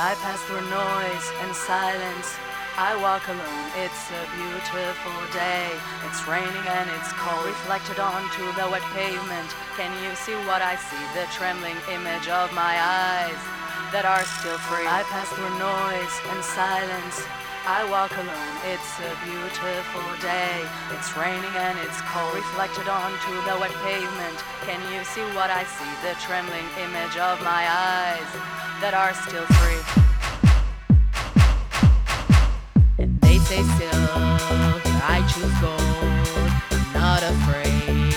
I pass through noise and silence. I walk alone, it's a beautiful day. It's raining and it's cold, reflected onto the wet pavement. Can you see what I see? The trembling image of my eyes that are still free. I pass through noise and silence. I walk alone, it's a beautiful day. It's raining and it's cold, reflected onto the wet pavement. Can you see what I see? The trembling image of my eyes that are still free. And they say still, I choose gold. Not afraid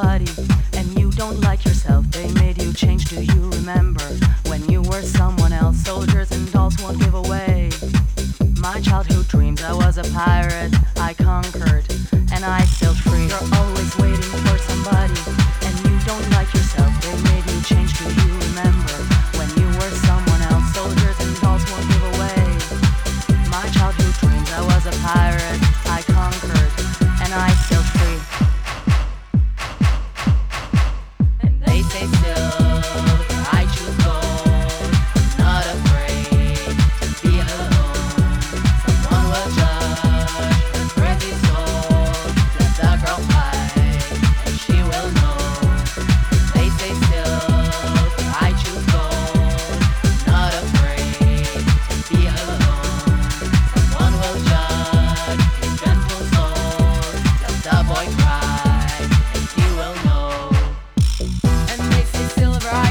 somebody and you don't like yourself. They made you change. Do you remember when you were someone else? Soldiers and dolls won't give away. My childhood dreams, I was a pirate. I conquered and I still free. You're always waiting for somebody and you don't like yourself. They made you change. Do you remember when you were someone else? Soldiers and dolls won't give away. My childhood dreams, I was a pirate.